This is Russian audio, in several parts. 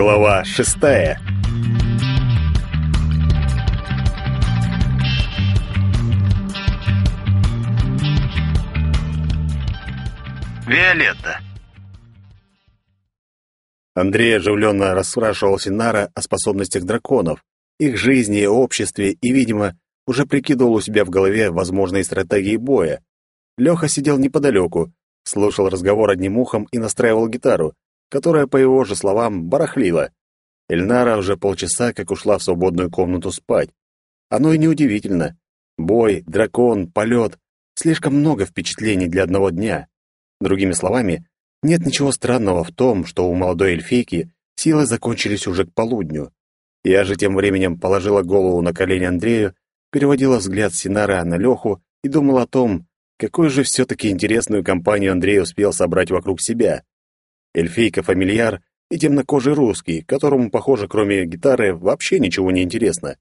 Глава шестая Виолетта Андрей оживленно расспрашивал Синара о способностях драконов, их жизни, обществе и, видимо, уже прикидывал у себя в голове возможные стратегии боя. Леха сидел неподалеку, слушал разговор одним ухом и настраивал гитару, которая, по его же словам, барахлила. Эльнара уже полчаса как ушла в свободную комнату спать. Оно и неудивительно. Бой, дракон, полет — слишком много впечатлений для одного дня. Другими словами, нет ничего странного в том, что у молодой эльфийки силы закончились уже к полудню. Я же тем временем положила голову на колени Андрею, переводила взгляд Синара на Леху и думала о том, какую же все-таки интересную компанию Андрей успел собрать вокруг себя. Эльфийка-фамильяр и темнокожий русский, которому, похоже, кроме гитары, вообще ничего не интересно.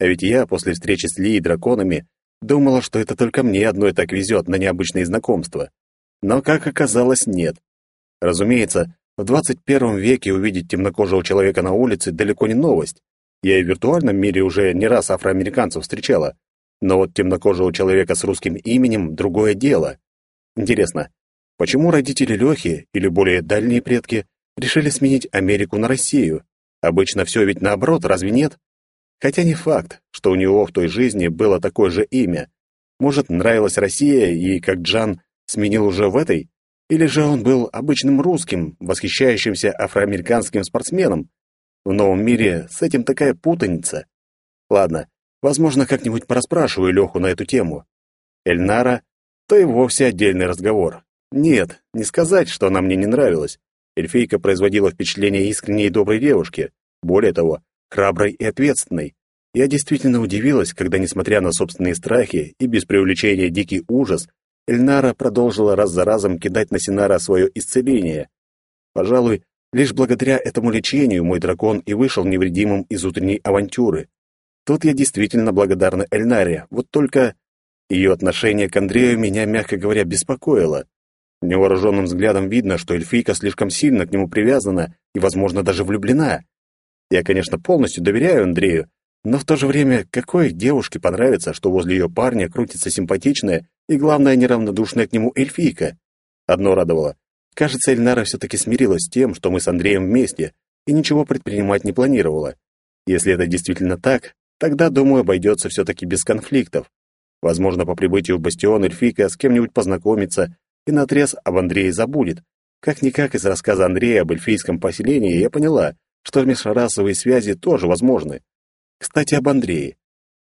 А ведь я после встречи с Ли и драконами думала, что это только мне одной так везет на необычные знакомства. Но, как оказалось, нет. Разумеется, в 21 веке увидеть темнокожего человека на улице далеко не новость. Я и в виртуальном мире уже не раз афроамериканцев встречала. Но вот темнокожего человека с русским именем — другое дело. Интересно, почему родители Лехи, или более дальние предки, решили сменить Америку на Россию? Обычно все ведь наоборот, разве нет? Хотя не факт, что у него в той жизни было такое же имя. Может, нравилась Россия, и, как Джан, сменил уже в этой? Или же он был обычным русским, восхищающимся афроамериканским спортсменом? В новом мире с этим такая путаница. Ладно, возможно, как-нибудь пораспрашиваю Леху на эту тему. Эльнара — то и вовсе отдельный разговор. Нет, не сказать, что она мне не нравилась. Эльфийка производила впечатление искренней и доброй девушки. Более того, храброй и ответственной. Я действительно удивилась, когда, несмотря на собственные страхи и без преувеличения дикий ужас, Эльнара продолжила раз за разом кидать на Синара свое исцеление. Пожалуй, лишь благодаря этому лечению мой дракон и вышел невредимым из утренней авантюры. Тут я действительно благодарна Эльнаре, вот только ее отношение к Андрею меня, мягко говоря, беспокоило. Невооруженным взглядом видно, что эльфийка слишком сильно к нему привязана и, возможно, даже влюблена. Я, конечно, полностью доверяю Андрею, но в то же время, какой девушке понравится, что возле ее парня крутится симпатичная и, главное, неравнодушная к нему эльфийка? Одно радовало. Кажется, Эльнара все-таки смирилась с тем, что мы с Андреем вместе, и ничего предпринимать не планировала. Если это действительно так, тогда, думаю, обойдется все-таки без конфликтов. Возможно, по прибытию в бастион эльфийка с кем-нибудь познакомится и наотрез об Андрее забудет. Как-никак из рассказа Андрея об эльфийском поселении я поняла, что межрасовые связи тоже возможны. Кстати, об Андрее.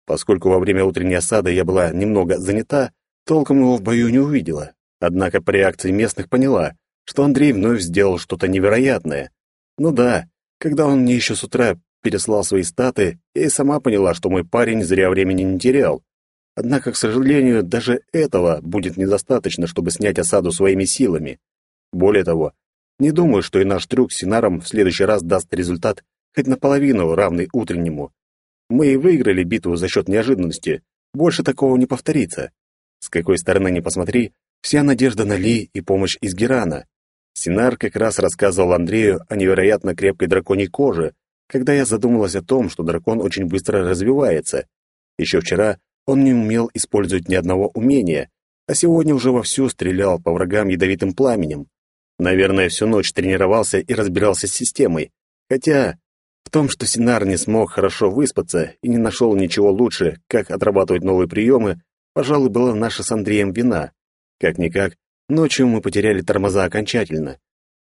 Поскольку во время утренней осады я была немного занята, толком его в бою не увидела. Однако по реакции местных поняла, что Андрей вновь сделал что-то невероятное. Ну да, когда он мне еще с утра переслал свои статы, я и сама поняла, что мой парень зря времени не терял. Однако, к сожалению, даже этого будет недостаточно, чтобы снять осаду своими силами. Более того, не думаю, что и наш трюк с Синаром в следующий раз даст результат хоть наполовину равный утреннему. Мы и выиграли битву за счет неожиданности. Больше такого не повторится. С какой стороны ни посмотри, вся надежда на Ли и помощь из Герана. Синар как раз рассказывал Андрею о невероятно крепкой драконьей коже, когда я задумалась о том, что дракон очень быстро развивается. Еще вчера он не умел использовать ни одного умения, а сегодня уже вовсю стрелял по врагам ядовитым пламенем. Наверное, всю ночь тренировался и разбирался с системой. Хотя в том, что Синар не смог хорошо выспаться и не нашел ничего лучше, как отрабатывать новые приемы, пожалуй, была наша с Андреем вина. Как-никак, ночью мы потеряли тормоза окончательно.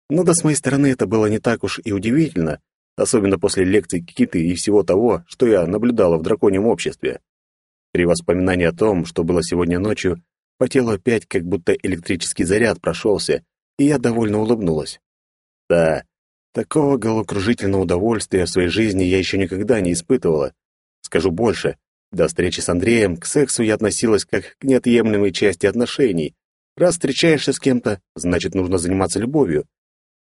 Но да с моей стороны это было не так уж и удивительно, особенно после лекций Киты и всего того, что я наблюдала в драконьем обществе. При воспоминании о том, что было сегодня ночью, по телу опять как будто электрический заряд прошелся, и я довольно улыбнулась. Да, Такого головокружительного удовольствия в своей жизни я еще никогда не испытывала. Скажу больше, до встречи с Андреем к сексу я относилась как к неотъемлемой части отношений. Раз встречаешься с кем-то, значит, нужно заниматься любовью.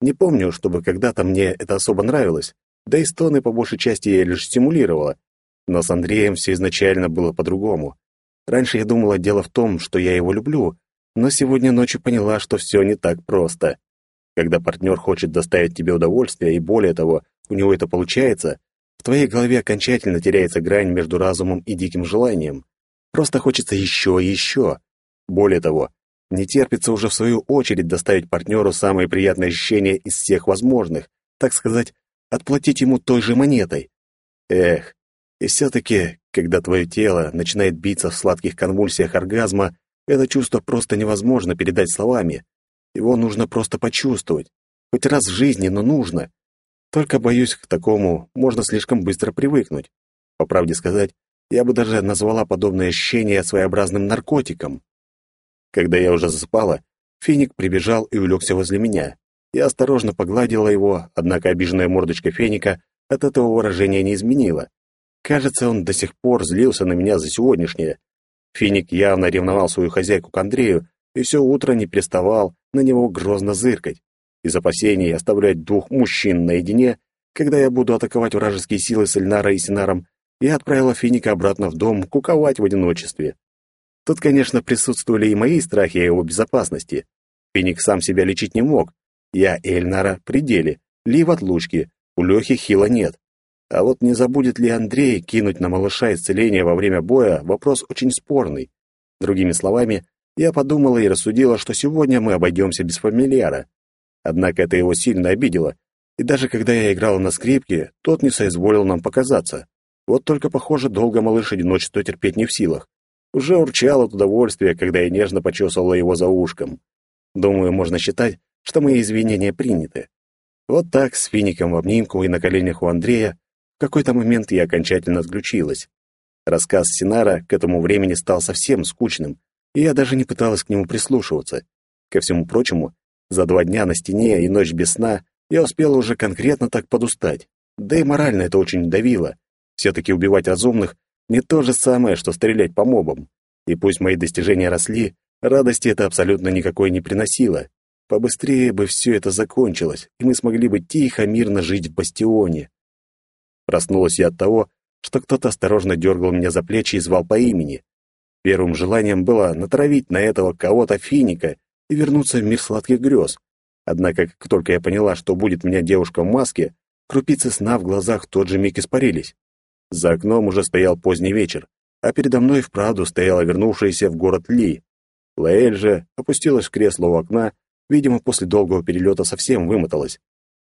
Не помню, чтобы когда-то мне это особо нравилось, да и стоны по большей части я лишь стимулировала. Но с Андреем все изначально было по-другому. Раньше я думала, дело в том, что я его люблю, но сегодня ночью поняла, что все не так просто. Когда партнер хочет доставить тебе удовольствие, и более того, у него это получается, в твоей голове окончательно теряется грань между разумом и диким желанием. Просто хочется еще и еще. Более того, не терпится уже в свою очередь доставить партнеру самые приятные ощущения из всех возможных, так сказать, отплатить ему той же монетой. Эх, и все-таки, когда твое тело начинает биться в сладких конвульсиях оргазма, это чувство просто невозможно передать словами. Его нужно просто почувствовать. Хоть раз в жизни, но нужно. Только, боюсь, к такому можно слишком быстро привыкнуть. По правде сказать, я бы даже назвала подобное ощущение своеобразным наркотиком. Когда я уже засыпала, Феник прибежал и улегся возле меня. Я осторожно погладила его, однако обиженная мордочка Феника от этого выражения не изменила. Кажется, он до сих пор злился на меня за сегодняшнее. Финик явно ревновал свою хозяйку к Андрею и все утро не переставал на него грозно зыркать. Из опасений оставлять двух мужчин наедине, когда я буду атаковать вражеские силы с Эльнарой и Синаром, я отправила Финика обратно в дом куковать в одиночестве. Тут, конечно, присутствовали и мои страхи о его безопасности. Финик сам себя лечить не мог. Я и Эльнара при деле, Ли в отлучке, у Лехи хила нет. А вот не забудет ли Андрей кинуть на малыша исцеление во время боя, вопрос очень спорный. Другими словами, я подумала и рассудила, что сегодня мы обойдемся без фамильяра. Однако это его сильно обидело, и даже когда я играла на скрипке, тот не соизволил нам показаться. Вот только, похоже, долго малыш одиночество терпеть не в силах. Уже урчал от удовольствия, когда я нежно почесывала его за ушком. Думаю, можно считать, что мои извинения приняты. Вот так, с фиником в обнимку и на коленях у Андрея, в какой-то момент я окончательно отключилась. Рассказ Синара к этому времени стал совсем скучным, и я даже не пыталась к нему прислушиваться. Ко всему прочему, за два дня на стене и ночь без сна я успела уже конкретно так подустать. Да и морально это очень давило. Все-таки убивать разумных не то же самое, что стрелять по мобам. И пусть мои достижения росли, радости это абсолютно никакой не приносило. Побыстрее бы все это закончилось, и мы смогли бы тихо, мирно жить в бастионе. Проснулась я от того, что кто-то осторожно дергал меня за плечи и звал по имени. Первым желанием было натравить на этого кого-то финика и вернуться в мир сладких грез. Однако, как только я поняла, что будет меня девушка в маске, крупицы сна в глазах тот же миг испарились. За окном уже стоял поздний вечер, а передо мной вправду стояла вернувшаяся в город Ли. Лаэль же опустилась в кресло у окна, видимо, после долгого перелета совсем вымоталась.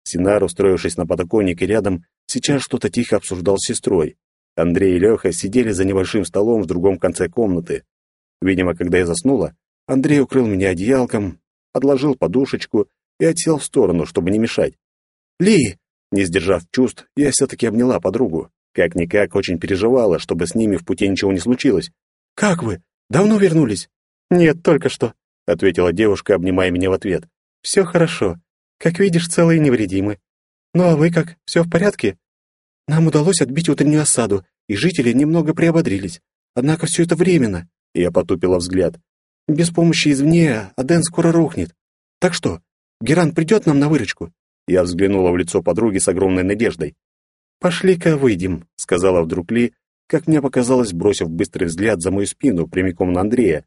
Синар, устроившись на подоконнике рядом, сейчас что-то тихо обсуждал с сестрой. Андрей и Леха сидели за небольшим столом в другом конце комнаты. Видимо, когда я заснула, Андрей укрыл меня одеялком, подложил подушечку и отсел в сторону, чтобы не мешать. «Ли!» Не сдержав чувств, я все-таки обняла подругу. Как-никак очень переживала, чтобы с ними в пути ничего не случилось. «Как вы? Давно вернулись?» «Нет, только что», — ответила девушка, обнимая меня в ответ. «Все хорошо. Как видишь, целые и невредимы. Ну а вы как, все в порядке? Нам удалось отбить утреннюю осаду, и жители немного приободрились. Однако все это временно. Я потупила взгляд. Без помощи извне Аден скоро рухнет. Так что, Геран придет нам на выручку? Я взглянула в лицо подруги с огромной надеждой. «Пошли-ка выйдем», — сказала вдруг Ли, как мне показалось, бросив быстрый взгляд за мою спину прямиком на Андрея.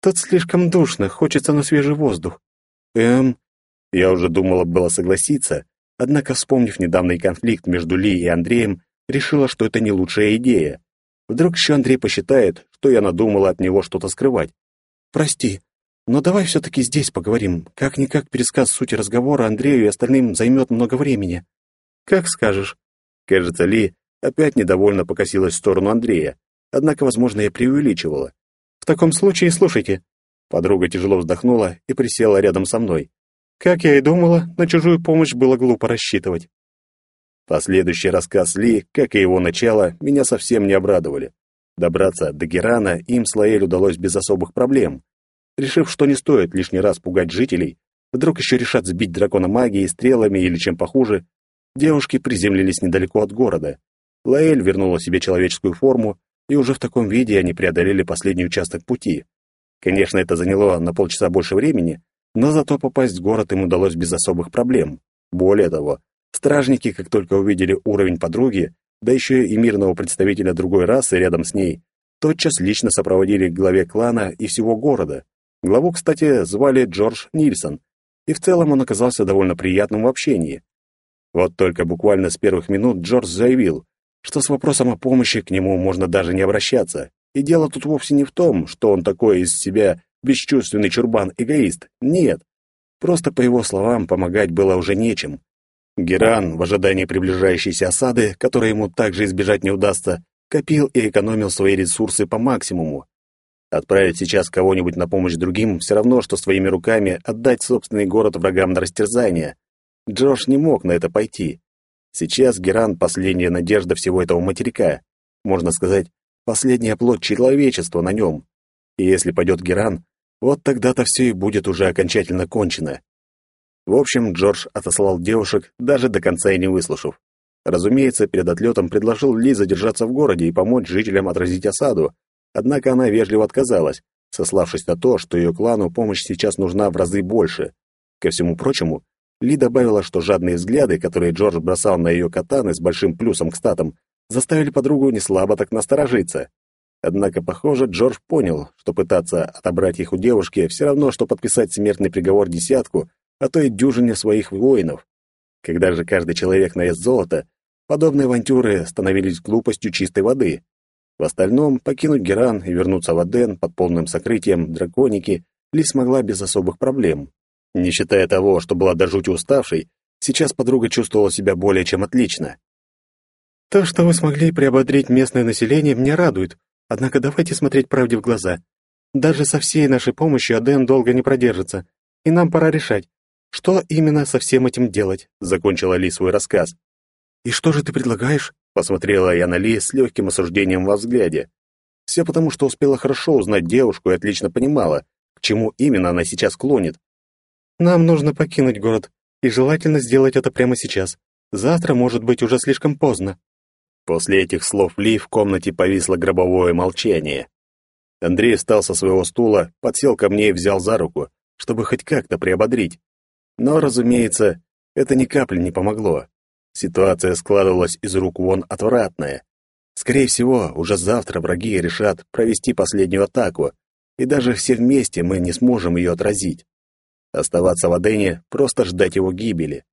«Тут слишком душно, хочется на свежий воздух». «Эм, я уже думала было согласиться, однако, вспомнив недавний конфликт между Ли и Андреем, решила, что это не лучшая идея. Вдруг еще Андрей посчитает, что я надумала от него что-то скрывать. «Прости, но давай все-таки здесь поговорим. Как-никак пересказ сути разговора Андрею и остальным займет много времени». «Как скажешь». Кажется, Ли опять недовольно покосилась в сторону Андрея, однако, возможно, я преувеличивала. «В таком случае слушайте». Подруга тяжело вздохнула и присела рядом со мной. Как я и думала, на чужую помощь было глупо рассчитывать. Последующий рассказ Ли, как и его начало, меня совсем не обрадовали. Добраться до Герана им с Лаэль удалось без особых проблем. Решив, что не стоит лишний раз пугать жителей, вдруг еще решат сбить дракона магией, стрелами или чем похуже, девушки приземлились недалеко от города. Лаэль вернула себе человеческую форму, и уже в таком виде они преодолели последний участок пути. Конечно, это заняло на полчаса больше времени, но зато попасть в город им удалось без особых проблем. Более того, стражники, как только увидели уровень подруги, да еще и мирного представителя другой расы рядом с ней, тотчас лично сопроводили к главе клана и всего города. Главу, кстати, звали Джордж Нильсон. и в целом он оказался довольно приятным в общении. Вот только буквально с первых минут Джордж заявил, что с вопросом о помощи к нему можно даже не обращаться. И дело тут вовсе не в том, что он такой из себя бесчувственный чурбан-эгоист. Нет. Просто, по его словам, помогать было уже нечем. Геран, в ожидании приближающейся осады, которой ему также избежать не удастся, копил и экономил свои ресурсы по максимуму. Отправить сейчас кого-нибудь на помощь другим все равно, что своими руками отдать собственный город врагам на растерзание. Джош не мог на это пойти. Сейчас Геран — последняя надежда всего этого материка. Можно сказать, последняя плоть человечества на нем. И если пойдет Геран, вот тогда-то все и будет уже окончательно кончено. В общем, Джордж отослал девушек, даже до конца и не выслушав. Разумеется, перед отлетом предложил Ли задержаться в городе и помочь жителям отразить осаду, однако она вежливо отказалась, сославшись на то, что ее клану помощь сейчас нужна в разы больше. Ко всему прочему, ли добавила, что жадные взгляды, которые Джордж бросал на ее катаны с большим плюсом к статам, заставили подругу не слабо так насторожиться. Однако, похоже, Джордж понял, что пытаться отобрать их у девушки все равно, что подписать смертный приговор десятку, а то и дюжине своих воинов. Когда же каждый человек наест золото, подобные авантюры становились глупостью чистой воды. В остальном, покинуть Геран и вернуться в Аден под полным сокрытием драконики Ли смогла без особых проблем. Не считая того, что была до жути уставшей, сейчас подруга чувствовала себя более чем отлично. «То, что вы смогли приободрить местное население, меня радует. Однако давайте смотреть правде в глаза. Даже со всей нашей помощью Аден долго не продержится, и нам пора решать, что именно со всем этим делать», — закончила Ли свой рассказ. «И что же ты предлагаешь?» — посмотрела я на Ли с легким осуждением во взгляде. Все потому, что успела хорошо узнать девушку и отлично понимала, к чему именно она сейчас клонит. Нам нужно покинуть город, и желательно сделать это прямо сейчас. Завтра может быть уже слишком поздно». После этих слов Ли в комнате повисло гробовое молчание. Андрей встал со своего стула, подсел ко мне и взял за руку, чтобы хоть как-то приободрить. Но, разумеется, это ни капли не помогло. Ситуация складывалась из рук вон отвратная. Скорее всего, уже завтра враги решат провести последнюю атаку, и даже все вместе мы не сможем ее отразить. Оставаться в Адене — просто ждать его гибели.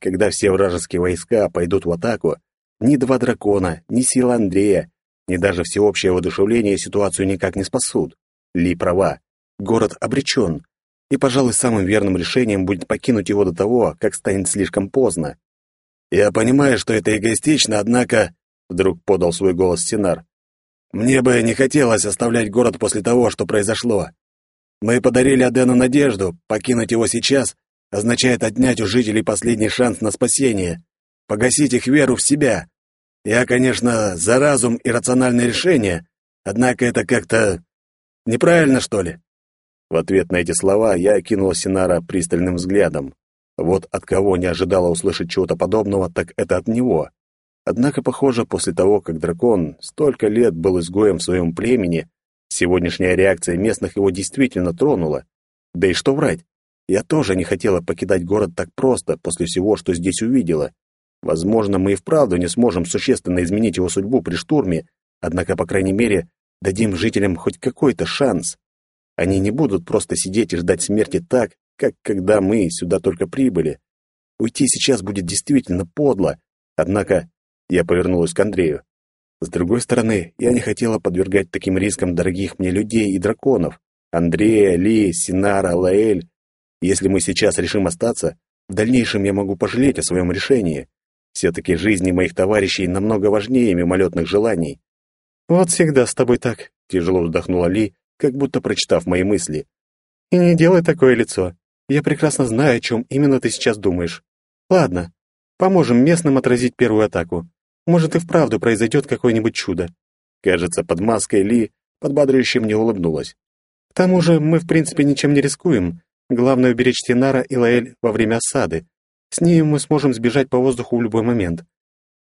Когда все вражеские войска пойдут в атаку, ни два дракона, ни сила Андрея, ни даже всеобщее воодушевление ситуацию никак не спасут. Ли права. Город обречен. И, пожалуй, самым верным решением будет покинуть его до того, как станет слишком поздно. «Я понимаю, что это эгоистично, однако...» — вдруг подал свой голос Синар. «Мне бы не хотелось оставлять город после того, что произошло. Мы подарили Адену надежду, покинуть его сейчас означает отнять у жителей последний шанс на спасение, погасить их веру в себя. Я, конечно, за разум и рациональное решение, однако это как-то неправильно, что ли?» В ответ на эти слова я окинул Синара пристальным взглядом. Вот от кого не ожидала услышать чего-то подобного, так это от него. Однако, похоже, после того, как дракон столько лет был изгоем в своем племени, Сегодняшняя реакция местных его действительно тронула. Да и что врать, я тоже не хотела покидать город так просто после всего, что здесь увидела. Возможно, мы и вправду не сможем существенно изменить его судьбу при штурме, однако, по крайней мере, дадим жителям хоть какой-то шанс. Они не будут просто сидеть и ждать смерти так, как когда мы сюда только прибыли. Уйти сейчас будет действительно подло, однако я повернулась к Андрею. С другой стороны, я не хотела подвергать таким рискам дорогих мне людей и драконов. Андрея, Ли, Синара, Лаэль. Если мы сейчас решим остаться, в дальнейшем я могу пожалеть о своем решении. Все-таки жизни моих товарищей намного важнее мимолетных желаний. «Вот всегда с тобой так», — тяжело вздохнула Ли, как будто прочитав мои мысли. «И не делай такое лицо. Я прекрасно знаю, о чем именно ты сейчас думаешь. Ладно, поможем местным отразить первую атаку. Может, и вправду произойдет какое-нибудь чудо. Кажется, под маской Ли подбадривающе мне улыбнулась. К тому же мы, в принципе, ничем не рискуем. Главное — уберечь Тинара и Лаэль во время осады. С ними мы сможем сбежать по воздуху в любой момент.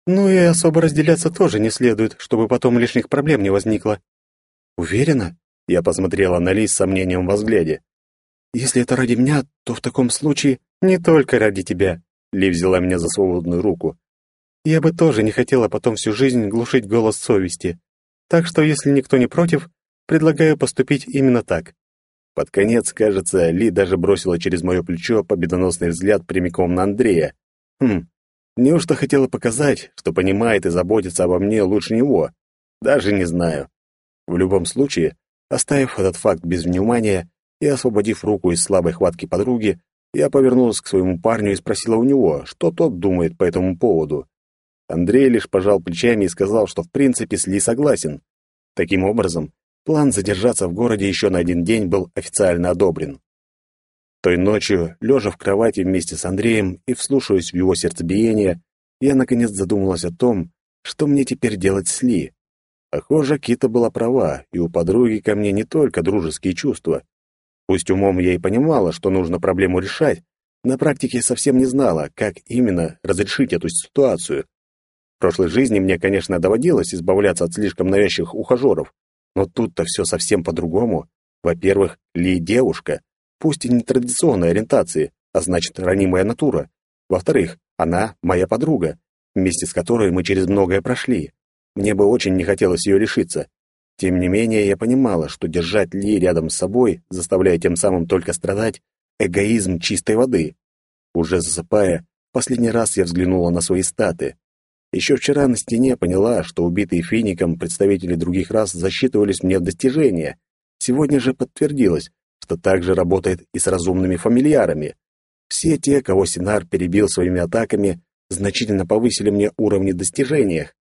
Ну и особо разделяться тоже не следует, чтобы потом лишних проблем не возникло. Уверена? Я посмотрела на Ли с сомнением во взгляде. Если это ради меня, то в таком случае не только ради тебя. Ли взяла меня за свободную руку. Я бы тоже не хотела потом всю жизнь глушить голос совести. Так что, если никто не против, предлагаю поступить именно так. Под конец, кажется, Ли даже бросила через мое плечо победоносный взгляд прямиком на Андрея. Хм, неужто хотела показать, что понимает и заботится обо мне лучше него? Даже не знаю. В любом случае, оставив этот факт без внимания и освободив руку из слабой хватки подруги, я повернулась к своему парню и спросила у него, что тот думает по этому поводу. Андрей лишь пожал плечами и сказал, что в принципе с Ли согласен. Таким образом, план задержаться в городе еще на один день был официально одобрен. Той ночью, лежа в кровати вместе с Андреем и вслушиваясь в его сердцебиение, я наконец задумалась о том, что мне теперь делать с Ли. Похоже, Кита была права, и у подруги ко мне не только дружеские чувства. Пусть умом я и понимала, что нужно проблему решать, на практике совсем не знала, как именно разрешить эту ситуацию. В прошлой жизни мне, конечно, доводилось избавляться от слишком навязчивых ухажеров, но тут-то все совсем по-другому. Во-первых, Ли девушка, пусть и не традиционной ориентации, а значит, ранимая натура. Во-вторых, она моя подруга, вместе с которой мы через многое прошли. Мне бы очень не хотелось ее лишиться. Тем не менее, я понимала, что держать Ли рядом с собой, заставляя тем самым только страдать, эгоизм чистой воды. Уже засыпая, последний раз я взглянула на свои статы. Еще вчера на стене поняла, что убитые фиником представители других рас засчитывались мне в достижения. Сегодня же подтвердилось, что так же работает и с разумными фамильярами. Все те, кого Синар перебил своими атаками, значительно повысили мне уровни достижениях.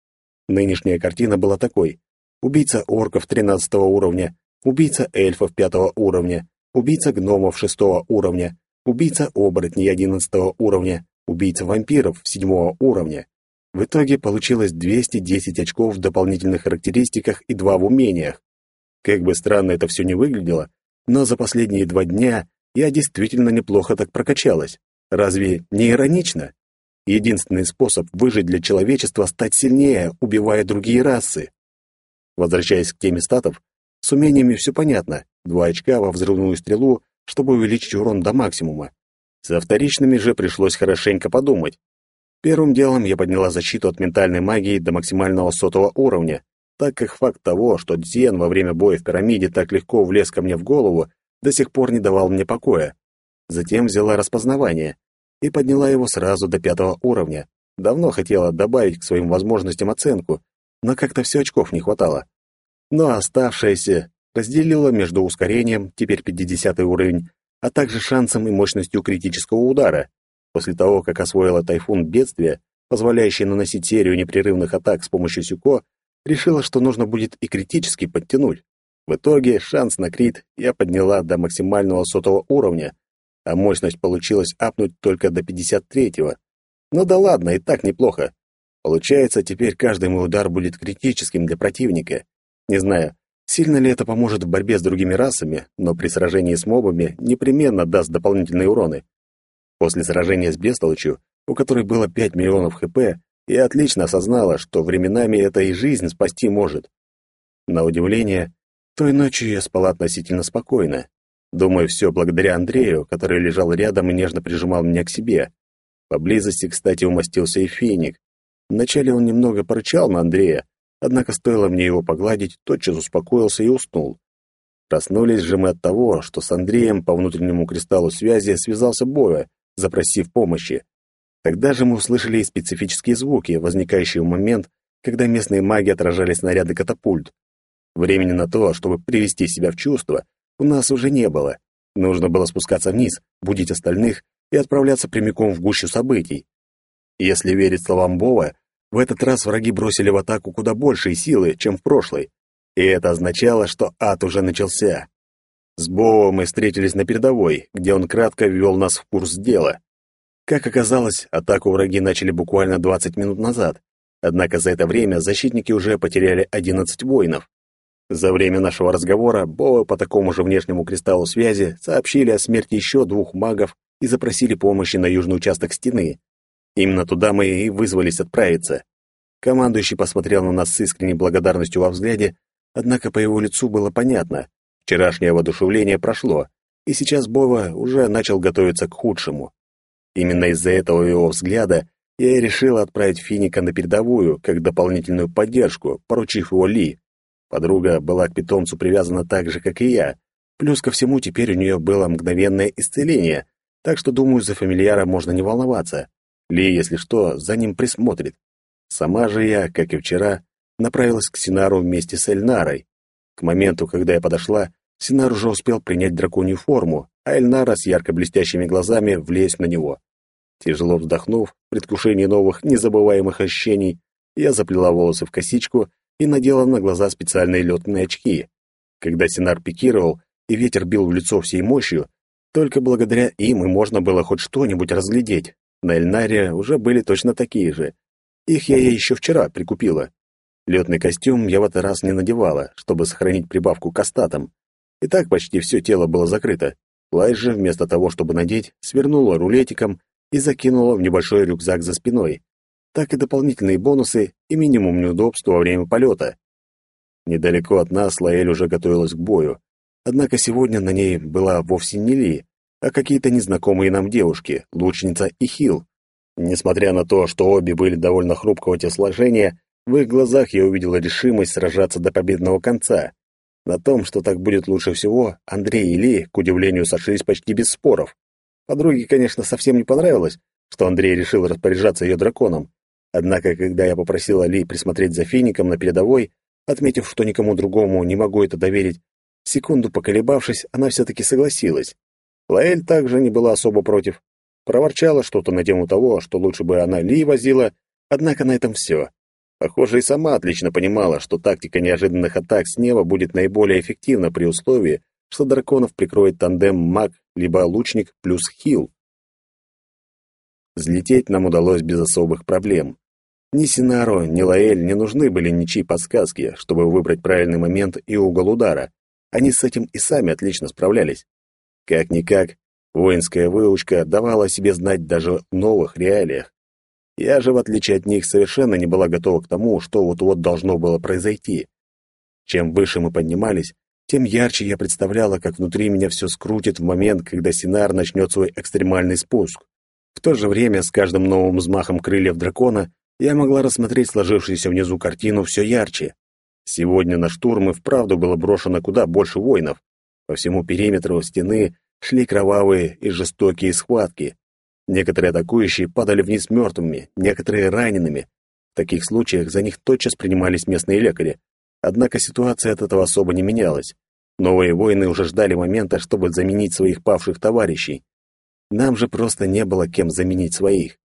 Нынешняя картина была такой. Убийца орков 13 уровня, убийца эльфов 5 уровня, убийца гномов 6 уровня, убийца оборотней 11 уровня, убийца вампиров 7 уровня. В итоге получилось 210 очков в дополнительных характеристиках и 2 в умениях. Как бы странно это все не выглядело, но за последние два дня я действительно неплохо так прокачалась. Разве не иронично? Единственный способ выжить для человечества — стать сильнее, убивая другие расы. Возвращаясь к теме статов, с умениями все понятно. Два очка во взрывную стрелу, чтобы увеличить урон до максимума. Со вторичными же пришлось хорошенько подумать. Первым делом я подняла защиту от ментальной магии до максимального сотого уровня, так как факт того, что Дзен во время боя в пирамиде так легко влез ко мне в голову, до сих пор не давал мне покоя. Затем взяла распознавание и подняла его сразу до пятого уровня. Давно хотела добавить к своим возможностям оценку, но как-то все очков не хватало. Но оставшееся разделила между ускорением, теперь 50 уровень, а также шансом и мощностью критического удара. После того, как освоила тайфун бедствия, позволяющий наносить серию непрерывных атак с помощью сюко, решила, что нужно будет и критически подтянуть. В итоге шанс на крит я подняла до максимального сотого уровня, а мощность получилось апнуть только до 53-го. Ну да ладно, и так неплохо. Получается, теперь каждый мой удар будет критическим для противника. Не знаю, сильно ли это поможет в борьбе с другими расами, но при сражении с мобами непременно даст дополнительные уроны. После сражения с бестолочью, у которой было 5 миллионов хп, я отлично осознала, что временами это и жизнь спасти может. На удивление, той ночью я спала относительно спокойно. Думаю, все благодаря Андрею, который лежал рядом и нежно прижимал меня к себе. Поблизости, кстати, умостился и феник. Вначале он немного порычал на Андрея, однако стоило мне его погладить, тотчас успокоился и уснул. Проснулись же мы от того, что с Андреем по внутреннему кристаллу связи связался Боя, запросив помощи. Тогда же мы услышали и специфические звуки, возникающие в момент, когда местные маги отражали снаряды катапульт. Времени на то, чтобы привести себя в чувство, у нас уже не было. Нужно было спускаться вниз, будить остальных и отправляться прямиком в гущу событий. Если верить словам Бова, в этот раз враги бросили в атаку куда большие силы, чем в прошлой, и это означало, что ад уже начался. С Боа мы встретились на передовой, где он кратко ввел нас в курс дела. Как оказалось, атаку враги начали буквально 20 минут назад, однако за это время защитники уже потеряли 11 воинов. За время нашего разговора Боа по такому же внешнему кристаллу связи сообщили о смерти еще двух магов и запросили помощи на южный участок стены. Именно туда мы и вызвались отправиться. Командующий посмотрел на нас с искренней благодарностью во взгляде, однако по его лицу было понятно, Вчерашнее воодушевление прошло, и сейчас Бова уже начал готовиться к худшему. Именно из-за этого его взгляда я и решил отправить Финика на передовую, как дополнительную поддержку, поручив его Ли. Подруга была к питомцу привязана так же, как и я, Плюс ко всему, теперь у нее было мгновенное исцеление, так что, думаю, за фамильяра можно не волноваться. Ли, если что, за ним присмотрит. Сама же я, как и вчера, направилась к Синару вместе с Эльнарой. К моменту, когда я подошла, Синар уже успел принять драконью форму, а Эльнара с ярко блестящими глазами влезть на него. Тяжело вздохнув, в предвкушении новых незабываемых ощущений, я заплела волосы в косичку и надела на глаза специальные летные очки. Когда Синар пикировал и ветер бил в лицо всей мощью, только благодаря им и можно было хоть что-нибудь разглядеть. На Эльнаре уже были точно такие же. Их я ей еще вчера прикупила. Летный костюм я в этот раз не надевала, чтобы сохранить прибавку к остатам. И так почти все тело было закрыто. Плащ же, вместо того, чтобы надеть, свернула рулетиком и закинула в небольшой рюкзак за спиной. Так и дополнительные бонусы и минимум неудобства во время полета. Недалеко от нас Лаэль уже готовилась к бою. Однако сегодня на ней была вовсе не Ли, а какие-то незнакомые нам девушки, лучница и Хил. Несмотря на то, что обе были довольно хрупкого телосложения, в их глазах я увидела решимость сражаться до победного конца. На том, что так будет лучше всего, Андрей и Ли, к удивлению, сошлись почти без споров. Подруге, конечно, совсем не понравилось, что Андрей решил распоряжаться ее драконом. Однако, когда я попросила Ли присмотреть за фиником на передовой, отметив, что никому другому не могу это доверить, секунду поколебавшись, она все-таки согласилась. Лаэль также не была особо против. Проворчала что-то на тему того, что лучше бы она Ли возила, однако на этом все. Похоже, и сама отлично понимала, что тактика неожиданных атак с неба будет наиболее эффективна при условии, что драконов прикроет тандем маг либо лучник плюс хил. Взлететь нам удалось без особых проблем. Ни Синаро, ни Лаэль не нужны были ничьи подсказки, чтобы выбрать правильный момент и угол удара. Они с этим и сами отлично справлялись. Как-никак, воинская выучка давала о себе знать даже в новых реалиях. Я же, в отличие от них, совершенно не была готова к тому, что вот-вот должно было произойти. Чем выше мы поднимались, тем ярче я представляла, как внутри меня все скрутит в момент, когда Синар начнет свой экстремальный спуск. В то же время, с каждым новым взмахом крыльев дракона, я могла рассмотреть сложившуюся внизу картину все ярче. Сегодня на штурм и вправду было брошено куда больше воинов. По всему периметру стены шли кровавые и жестокие схватки. Некоторые атакующие падали вниз мертвыми, некоторые ранеными. В таких случаях за них тотчас принимались местные лекари. Однако ситуация от этого особо не менялась. Новые воины уже ждали момента, чтобы заменить своих павших товарищей. Нам же просто не было кем заменить своих.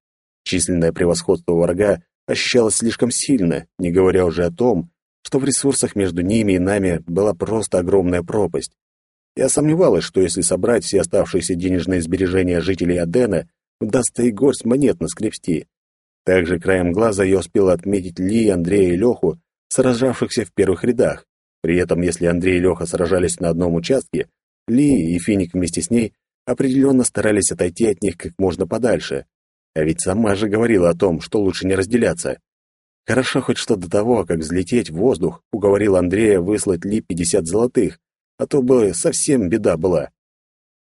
Численное превосходство врага ощущалось слишком сильно, не говоря уже о том, что в ресурсах между ними и нами была просто огромная пропасть. Я сомневалась, что если собрать все оставшиеся денежные сбережения жителей Адена, удастся и горсть монет наскребсти. Также краем глаза я успела отметить Ли, Андрея и Леху, сражавшихся в первых рядах. При этом, если Андрей и Леха сражались на одном участке, Ли и Финик вместе с ней определенно старались отойти от них как можно подальше. А ведь сама же говорила о том, что лучше не разделяться. Хорошо хоть что до того, как взлететь в воздух, уговорил Андрея выслать Ли 50 золотых, а то бы совсем беда была.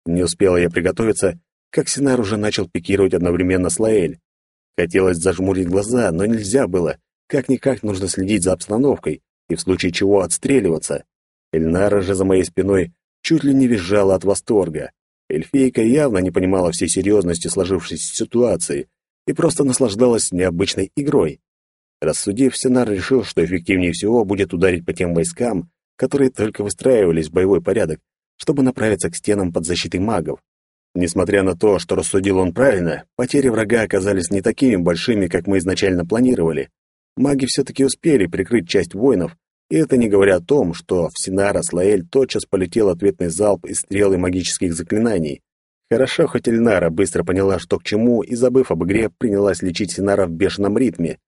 Не успела я приготовиться, как Синар уже начал пикировать одновременно с Лаэль. Хотелось зажмурить глаза, но нельзя было. Как-никак нужно следить за обстановкой и в случае чего отстреливаться. Эльнара же за моей спиной чуть ли не визжала от восторга. Эльфийка явно не понимала всей серьезности сложившейся ситуации и просто наслаждалась необычной игрой. Рассудив, Синар решил, что эффективнее всего будет ударить по тем войскам, которые только выстраивались в боевой порядок, чтобы направиться к стенам под защитой магов. Несмотря на то, что рассудил он правильно, потери врага оказались не такими большими, как мы изначально планировали. Маги все-таки успели прикрыть часть воинов, и это не говоря о том, что в Синара Слаэль тотчас полетел ответный залп из стрел и магических заклинаний. Хорошо, хоть Эльнара быстро поняла, что к чему, и, забыв об игре, принялась лечить Синара в бешеном ритме.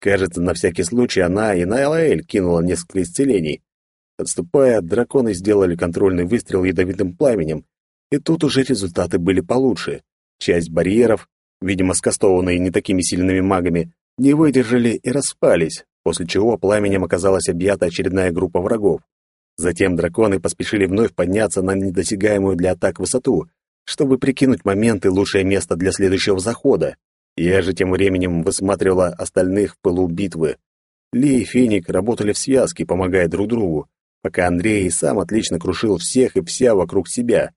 Кажется, на всякий случай она и на Элаэль кинула несколько исцелений. Отступая, драконы сделали контрольный выстрел ядовитым пламенем, и тут уже результаты были получше. Часть барьеров, видимо, скастованные не такими сильными магами, не выдержали и распались, после чего пламенем оказалась объята очередная группа врагов. Затем драконы поспешили вновь подняться на недосягаемую для атак высоту, чтобы прикинуть момент и лучшее место для следующего захода. Я же тем временем высматривала остальных в пылу битвы. Ли и Феник работали в связке, помогая друг другу. пока Андрей и сам отлично крушил всех и вся вокруг себя.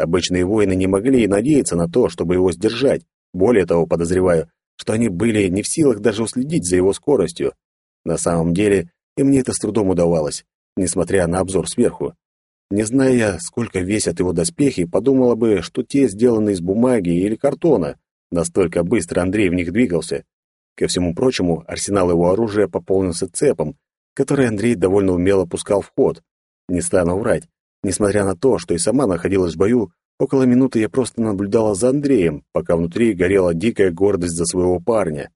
Обычные воины не могли и надеяться на то, чтобы его сдержать. Более того, подозреваю, что они были не в силах даже уследить за его скоростью. На самом деле, и мне это с трудом удавалось, несмотря на обзор сверху. Не зная, сколько весят его доспехи, подумала бы, что те сделаны из бумаги или картона. Настолько быстро Андрей в них двигался. Ко всему прочему, арсенал его оружия пополнился цепом, который Андрей довольно умело пускал в ход. Не стану врать. Несмотря на то, что и сама находилась в бою, около минуты я просто наблюдала за Андреем, пока внутри горела дикая гордость за своего парня.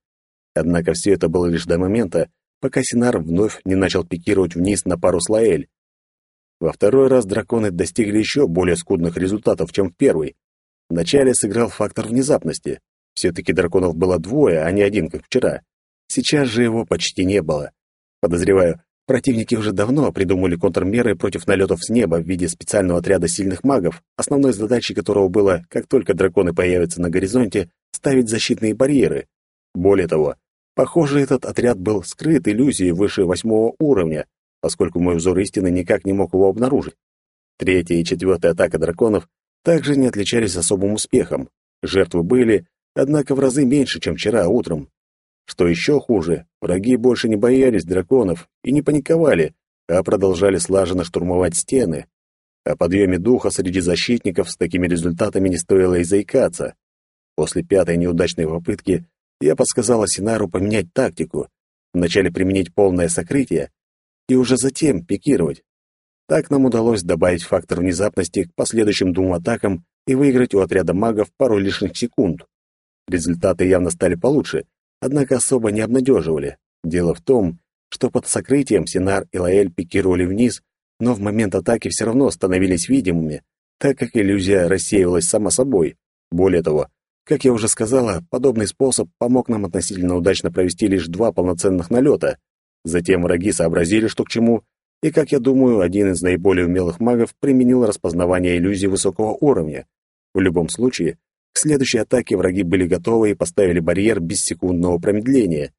Однако все это было лишь до момента, пока Синар вновь не начал пикировать вниз на пару слоэль. Во второй раз драконы достигли еще более скудных результатов, чем в первый. Вначале сыграл фактор внезапности. Все-таки драконов было двое, а не один, как вчера. Сейчас же его почти не было. Подозреваю, противники уже давно придумали контрмеры против налетов с неба в виде специального отряда сильных магов, основной задачей которого было, как только драконы появятся на горизонте, ставить защитные барьеры. Более того, похоже, этот отряд был скрыт иллюзией выше восьмого уровня, поскольку мой взор истины никак не мог его обнаружить. Третья и четвертая атака драконов также не отличались особым успехом. Жертвы были, однако в разы меньше, чем вчера утром. Что еще хуже, враги больше не боялись драконов и не паниковали, а продолжали слаженно штурмовать стены. О подъеме духа среди защитников с такими результатами не стоило и заикаться. После пятой неудачной попытки я подсказала Синару поменять тактику, вначале применить полное сокрытие, и уже затем пикировать. Так нам удалось добавить фактор внезапности к последующим двум атакам и выиграть у отряда магов пару лишних секунд. Результаты явно стали получше, однако особо не обнадеживали. Дело в том, что под сокрытием Синар и Лаэль пикировали вниз, но в момент атаки все равно становились видимыми, так как иллюзия рассеивалась сама собой. Более того, как я уже сказала, подобный способ помог нам относительно удачно провести лишь два полноценных налета, Затем враги сообразили, что к чему, и, как я думаю, один из наиболее умелых магов применил распознавание иллюзий высокого уровня. В любом случае, к следующей атаке враги были готовы и поставили барьер без секундного промедления.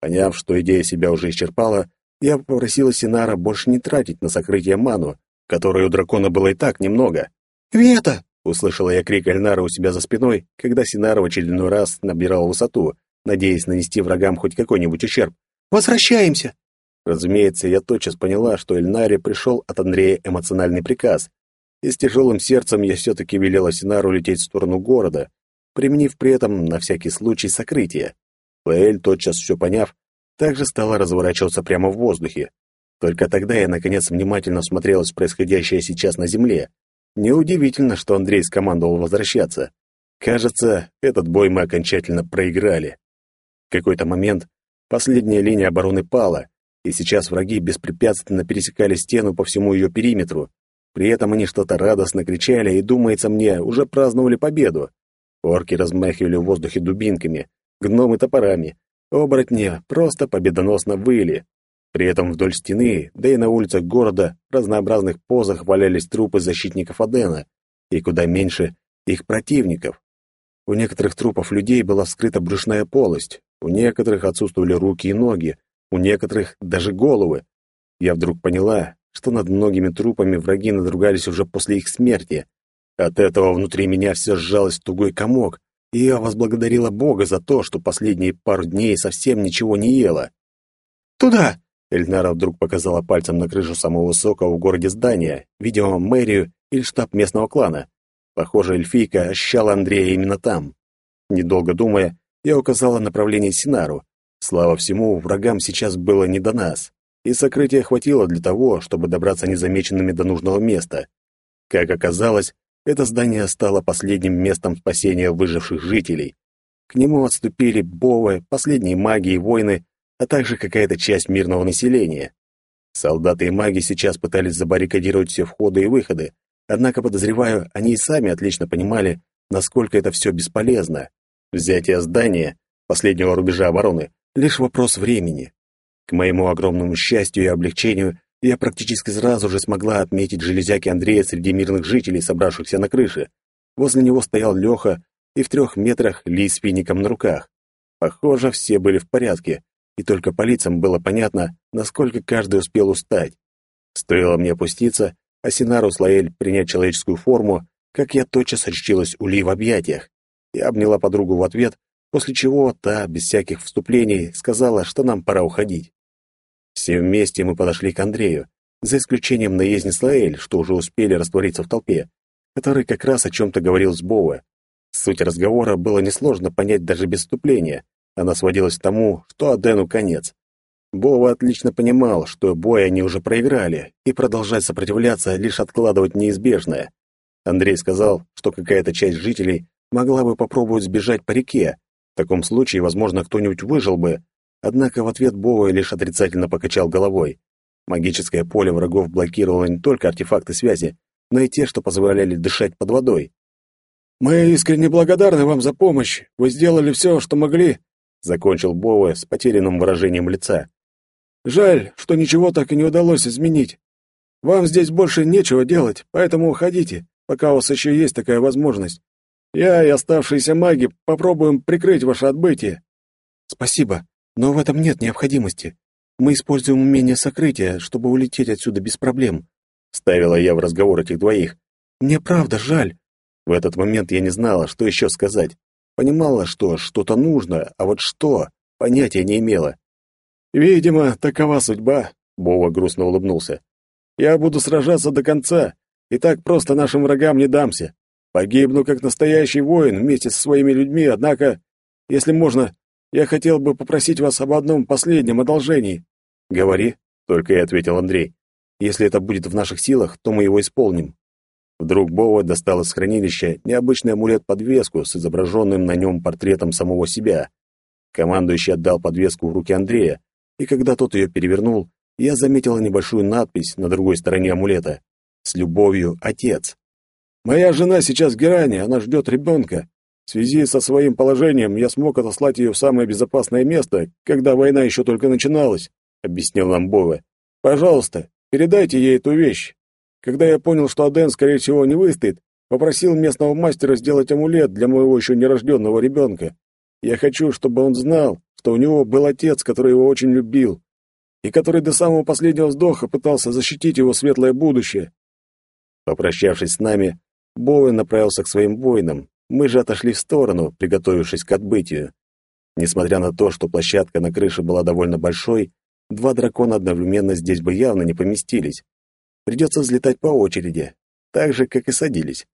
Поняв, что идея себя уже исчерпала, я попросила Синара больше не тратить на сокрытие ману, которой у дракона было и так немного. «Вета!» — услышала я крик Эльнара у себя за спиной, когда Синар в очередной раз набирал высоту, надеясь нанести врагам хоть какой-нибудь ущерб. Возвращаемся!» Разумеется, я тотчас поняла, что Эльнаре пришел от Андрея эмоциональный приказ, и с тяжелым сердцем я все-таки велела Синару лететь в сторону города, применив при этом на всякий случай сокрытие. Лаэль, тотчас все поняв, также стала разворачиваться прямо в воздухе. Только тогда я, наконец, внимательно смотрелась происходящее сейчас на земле. Неудивительно, что Андрей скомандовал возвращаться. Кажется, этот бой мы окончательно проиграли. В какой-то момент Последняя линия обороны пала, и сейчас враги беспрепятственно пересекали стену по всему ее периметру. При этом они что-то радостно кричали и, думается мне, уже праздновали победу. Орки размахивали в воздухе дубинками, гномы топорами, оборотни просто победоносно выли. При этом вдоль стены, да и на улицах города, в разнообразных позах валялись трупы защитников Адена, и куда меньше их противников. У некоторых трупов людей была вскрыта брюшная полость, у некоторых отсутствовали руки и ноги, у некоторых даже головы. Я вдруг поняла, что над многими трупами враги надругались уже после их смерти. От этого внутри меня все сжалось в тугой комок, и я возблагодарила Бога за то, что последние пару дней совсем ничего не ела. «Туда!» Эльнара вдруг показала пальцем на крышу самого высокого в городе здания, видимо, мэрию или штаб местного клана. Похоже, эльфийка ощущала Андрея именно там. Недолго думая, я указала направление Синару. Слава всему, врагам сейчас было не до нас, и сокрытия хватило для того, чтобы добраться незамеченными до нужного места. Как оказалось, это здание стало последним местом спасения выживших жителей. К нему отступили бовы, последние маги и воины, а также какая-то часть мирного населения. Солдаты и маги сейчас пытались забаррикадировать все входы и выходы, однако, подозреваю, они и сами отлично понимали, насколько это все бесполезно. Взятие здания, последнего рубежа обороны, лишь вопрос времени. К моему огромному счастью и облегчению, я практически сразу же смогла отметить железяки Андрея среди мирных жителей, собравшихся на крыше. Возле него стоял Леха и в трех метрах Ли с фиником на руках. Похоже, все были в порядке, и только по лицам было понятно, насколько каждый успел устать. Стоило мне опуститься, а Синару с Лаэль принять человеческую форму, как я тотчас очутилась у Ли в объятиях. Я обняла подругу в ответ, после чего та, без всяких вступлений, сказала, что нам пора уходить. Все вместе мы подошли к Андрею, за исключением наездниц Лаэль, что уже успели раствориться в толпе, который как раз о чем-то говорил с Боуэ. Суть разговора было несложно понять даже без вступления. Она сводилась к тому, что Адену конец. Бова отлично понимал, что бой они уже проиграли, и продолжать сопротивляться, лишь откладывать неизбежное. Андрей сказал, что какая-то часть жителей могла бы попробовать сбежать по реке. В таком случае, возможно, кто-нибудь выжил бы. Однако в ответ Бова лишь отрицательно покачал головой. Магическое поле врагов блокировало не только артефакты связи, но и те, что позволяли дышать под водой. «Мы искренне благодарны вам за помощь. Вы сделали все, что могли», — закончил Бова с потерянным выражением лица. «Жаль, что ничего так и не удалось изменить. Вам здесь больше нечего делать, поэтому уходите, пока у вас еще есть такая возможность. Я и оставшиеся маги попробуем прикрыть ваше отбытие». «Спасибо, но в этом нет необходимости. Мы используем умение сокрытия, чтобы улететь отсюда без проблем», — ставила я в разговор этих двоих. «Мне правда жаль». В этот момент я не знала, что еще сказать. Понимала, что что-то нужно, а вот что, понятия не имела. «Видимо, такова судьба», — Бова грустно улыбнулся. «Я буду сражаться до конца, и так просто нашим врагам не дамся. Погибну как настоящий воин вместе со своими людьми, однако, если можно, я хотел бы попросить вас об одном последнем одолжении». «Говори», — только и ответил Андрей. «Если это будет в наших силах, то мы его исполним». Вдруг Бова достал из хранилища необычный амулет-подвеску с изображенным на нем портретом самого себя. Командующий отдал подвеску в руки Андрея, и когда тот ее перевернул, я заметила небольшую надпись на другой стороне амулета. «С любовью, отец». «Моя жена сейчас в Геране, она ждет ребенка. В связи со своим положением я смог отослать ее в самое безопасное место, когда война еще только начиналась», — объяснил нам Бова. «Пожалуйста, передайте ей эту вещь. Когда я понял, что Аден, скорее всего, не выстоит, попросил местного мастера сделать амулет для моего еще нерожденного ребенка. Я хочу, чтобы он знал, что у него был отец, который его очень любил, и который до самого последнего вздоха пытался защитить его светлое будущее». Попрощавшись с нами, Боуэн направился к своим воинам, мы же отошли в сторону, приготовившись к отбытию. Несмотря на то, что площадка на крыше была довольно большой, два дракона одновременно здесь бы явно не поместились. Придется взлетать по очереди, так же, как и садились.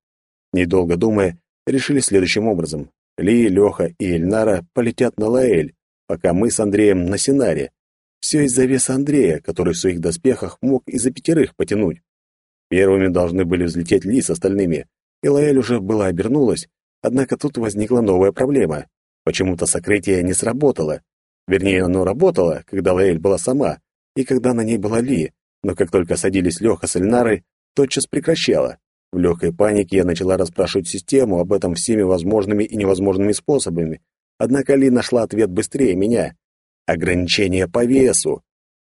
Недолго думая, решили следующим образом. Ли, Леха и Эльнара полетят на Лаэль, пока мы с Андреем на Синаре. Все из-за веса Андрея, который в своих доспехах мог и за пятерых потянуть. Первыми должны были взлететь Ли с остальными, и Лаэль уже была обернулась, Однако тут возникла новая проблема. Почему-то сокрытие не сработало. Вернее, оно работало, когда Лаэль была сама, и когда на ней была Ли, но как только садились Леха с Эльнарой, тотчас прекращала. В легкой панике я начала расспрашивать систему об этом всеми возможными и невозможными способами. Однако Ли нашла ответ быстрее меня. Ограничение по весу.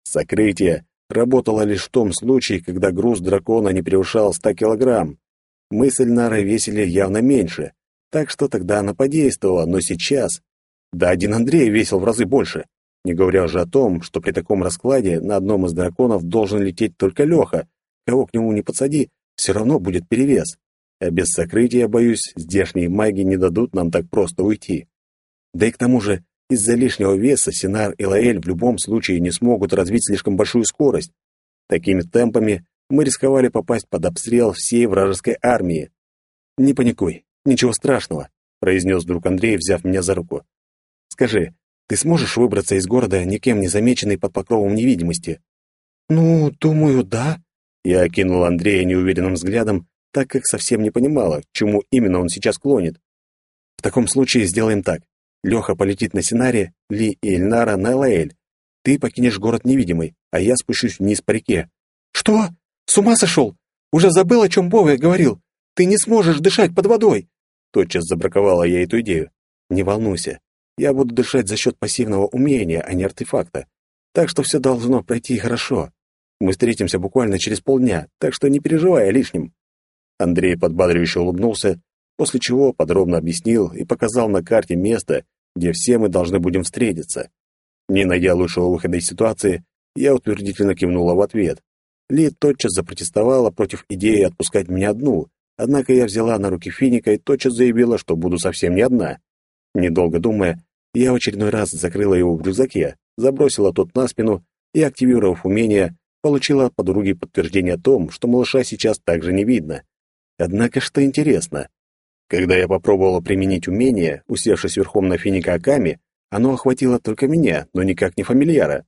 Сокрытие работало лишь в том случае, когда груз дракона не превышал 100 килограмм. Мы с Эльнарой весили явно меньше, так что тогда она подействовала, но сейчас... Да один Андрей весил в разы больше, не говоря уже о том, что при таком раскладе на одном из драконов должен лететь только Леха. Кого к нему не подсади, все равно будет перевес. А без сокрытия, боюсь, здешние маги не дадут нам так просто уйти. Да и к тому же, из-за лишнего веса Синар и Лаэль в любом случае не смогут развить слишком большую скорость. Такими темпами мы рисковали попасть под обстрел всей вражеской армии. Не паникуй, «Ничего страшного», — произнес друг Андрей, взяв меня за руку. «Скажи, ты сможешь выбраться из города, никем не замеченный под покровом невидимости?» «Ну, думаю, да». Я окинул Андрея неуверенным взглядом, так как совсем не понимала, к чему именно он сейчас клонит. «В таком случае сделаем так. Леха полетит на Синаре, Ли и Эльнара на Лаэль. Ты покинешь город невидимый, а я спущусь вниз по реке». «Что? С ума сошел? Уже забыл, о чем Бова говорил. Ты не сможешь дышать под водой!» Тотчас забраковала я эту идею. «Не волнуйся, я буду дышать за счет пассивного умения, а не артефакта. Так что все должно пройти хорошо. Мы встретимся буквально через полдня, так что не переживай о лишнем». Андрей подбадривающе улыбнулся, после чего подробно объяснил и показал на карте место, где все мы должны будем встретиться. Не найдя лучшего выхода из ситуации, я утвердительно кивнула в ответ. Ли тотчас запротестовала против идеи отпускать меня одну, однако я взяла на руки Финика и тотчас заявила, что буду совсем не одна. Недолго думая, я в очередной раз закрыла его в рюкзаке, забросила тот на спину и, активировав умение, получила от подруги подтверждение о том, что малыша сейчас также не видно. Однако, что интересно, когда я попробовала применить умение, усевшись верхом на финика Аками, оно охватило только меня, но никак не фамильяра.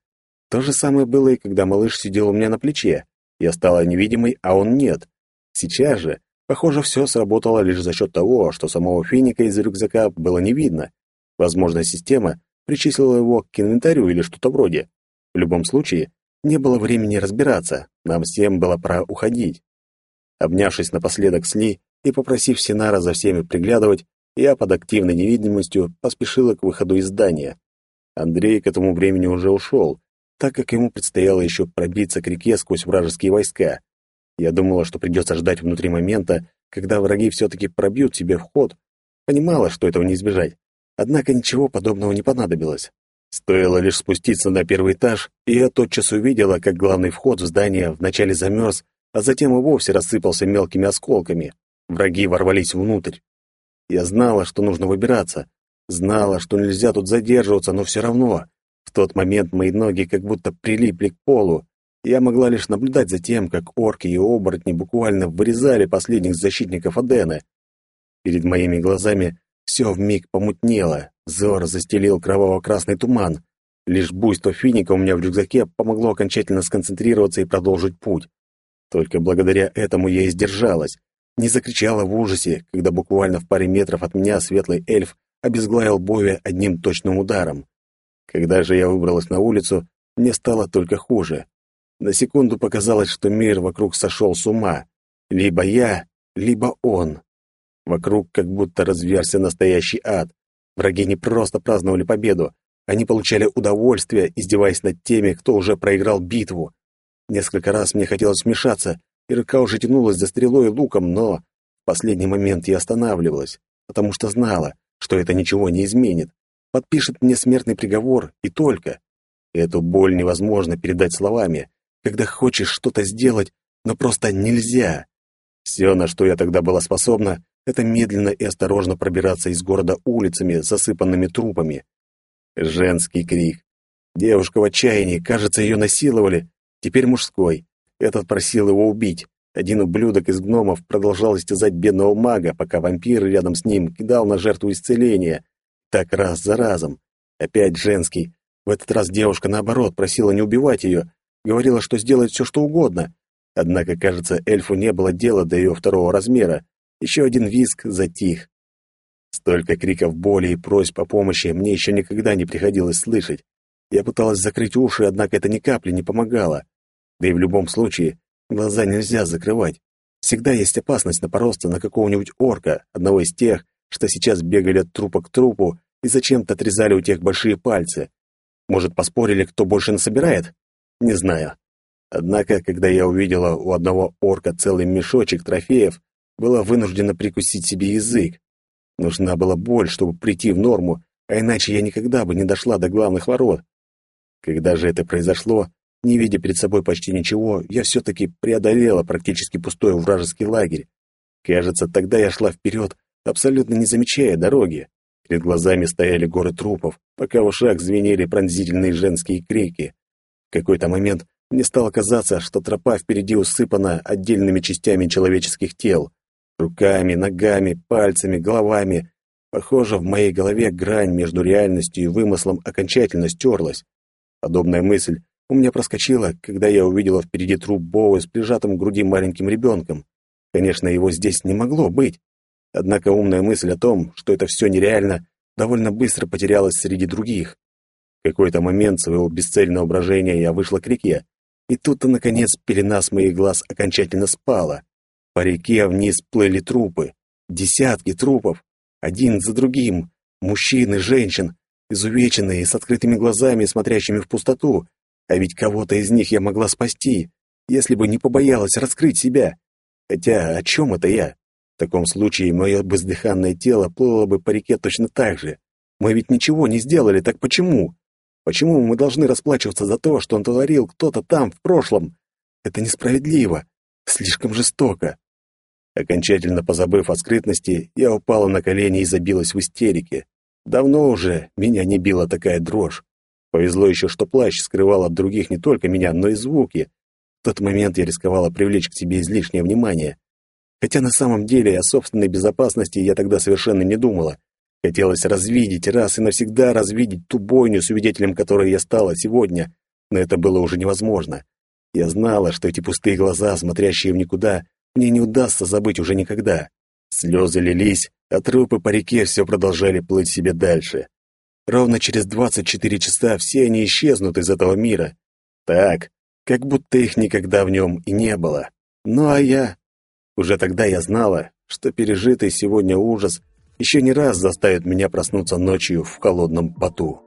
То же самое было и когда малыш сидел у меня на плече. Я стала невидимой, а он нет. Сейчас же, похоже, все сработало лишь за счет того, что самого финика из рюкзака было не видно. Возможно, система причислила его к инвентарю или что-то вроде. В любом случае, не было времени разбираться, нам всем было пора уходить. Обнявшись напоследок с Ли и попросив Синара за всеми приглядывать, я под активной невидимостью поспешила к выходу из здания. Андрей к этому времени уже ушел, так как ему предстояло еще пробиться к реке сквозь вражеские войска. Я думала, что придется ждать внутри момента, когда враги все-таки пробьют себе вход. Понимала, что этого не избежать. Однако ничего подобного не понадобилось. Стоило лишь спуститься на первый этаж, и я тотчас увидела, как главный вход в здание вначале замерз, а затем и вовсе рассыпался мелкими осколками. Враги ворвались внутрь. Я знала, что нужно выбираться, знала, что нельзя тут задерживаться, но все равно. В тот момент мои ноги как будто прилипли к полу. Я могла лишь наблюдать за тем, как орки и оборотни буквально вырезали последних защитников Адена. Перед моими глазами все вмиг помутнело, Зор застелил кроваво-красный туман. Лишь буйство финика у меня в рюкзаке помогло окончательно сконцентрироваться и продолжить путь. Только благодаря этому я и сдержалась. Не закричала в ужасе, когда буквально в паре метров от меня светлый эльф обезглавил Бови одним точным ударом. Когда же я выбралась на улицу, мне стало только хуже. На секунду показалось, что мир вокруг сошел с ума. Либо я, либо он. Вокруг как будто разверся настоящий ад. Враги не просто праздновали победу, они получали удовольствие, издеваясь над теми, кто уже проиграл битву. Несколько раз мне хотелось вмешаться, и рука уже тянулась за стрелой и луком, но в последний момент я останавливалась, потому что знала, что это ничего не изменит. Подпишет мне смертный приговор и только. Эту боль невозможно передать словами, когда хочешь что-то сделать, но просто нельзя. Все, на что я тогда была способна, это медленно и осторожно пробираться из города улицами, засыпанными трупами. Женский крик. Девушка в отчаянии, кажется, ее насиловали. Теперь мужской. Этот просил его убить. Один ублюдок из гномов продолжал истязать бедного мага, пока вампир рядом с ним кидал на жертву исцеления. Так раз за разом. Опять женский. В этот раз девушка, наоборот, просила не убивать ее. Говорила, что сделает все, что угодно. Однако, кажется, эльфу не было дела до ее второго размера. Еще один визг затих. Столько криков боли и просьб о помощи мне еще никогда не приходилось слышать. Я пыталась закрыть уши, однако это ни капли не помогало. Да и в любом случае, глаза нельзя закрывать. Всегда есть опасность напороться на какого-нибудь орка, одного из тех, что сейчас бегали от трупа к трупу и зачем-то отрезали у тех большие пальцы. Может, поспорили, кто больше насобирает? Не знаю. Однако, когда я увидела у одного орка целый мешочек трофеев, была вынуждена прикусить себе язык. Нужна была боль, чтобы прийти в норму, а иначе я никогда бы не дошла до главных ворот. Когда же это произошло, не видя перед собой почти ничего, я все-таки преодолела практически пустой вражеский лагерь. Кажется, тогда я шла вперед, абсолютно не замечая дороги. Перед глазами стояли горы трупов, пока в ушах звенели пронзительные женские крики. Какой-то момент мне стало казаться, что тропа впереди усыпана отдельными частями человеческих тел. Руками, ногами, пальцами, головами. Похоже, в моей голове грань между реальностью и вымыслом окончательно стерлась. Подобная мысль у меня проскочила, когда я увидела впереди труп Боуэ с прижатым к груди маленьким ребенком. Конечно, его здесь не могло быть. Однако умная мысль о том, что это все нереально, довольно быстро потерялась среди других. Какой-то момент своего бесцельного брожения я вышла к реке, и тут-то, наконец, пелена с моих глаз окончательно спала. По реке вниз плыли трупы. Десятки трупов. Один за другим. Мужчин и женщин. Изувеченные, с открытыми глазами, смотрящими в пустоту. А ведь кого-то из них я могла спасти, если бы не побоялась раскрыть себя. Хотя о чем это я? В таком случае мое бездыханное тело плыло бы по реке точно так же. Мы ведь ничего не сделали, так почему? Почему мы должны расплачиваться за то, что он творил кто-то там в прошлом? Это несправедливо, слишком жестоко. Окончательно позабыв о скрытности, я упала на колени и забилась в истерике. Давно уже меня не била такая дрожь. Повезло еще, что плащ скрывал от других не только меня, но и звуки. В тот момент я рисковала привлечь к себе излишнее внимание. Хотя на самом деле о собственной безопасности я тогда совершенно не думала. Хотелось развидеть, раз и навсегда развидеть ту бойню, свидетелем которой я стала сегодня, но это было уже невозможно. Я знала, что эти пустые глаза, смотрящие в никуда, мне не удастся забыть уже никогда. Слезы лились, а трупы по реке все продолжали плыть себе дальше. Ровно через 24 часа все они исчезнут из этого мира. Так, как будто их никогда в нем и не было. Ну а я... Уже тогда я знала, что пережитый сегодня ужас еще не раз заставит меня проснуться ночью в холодном поту.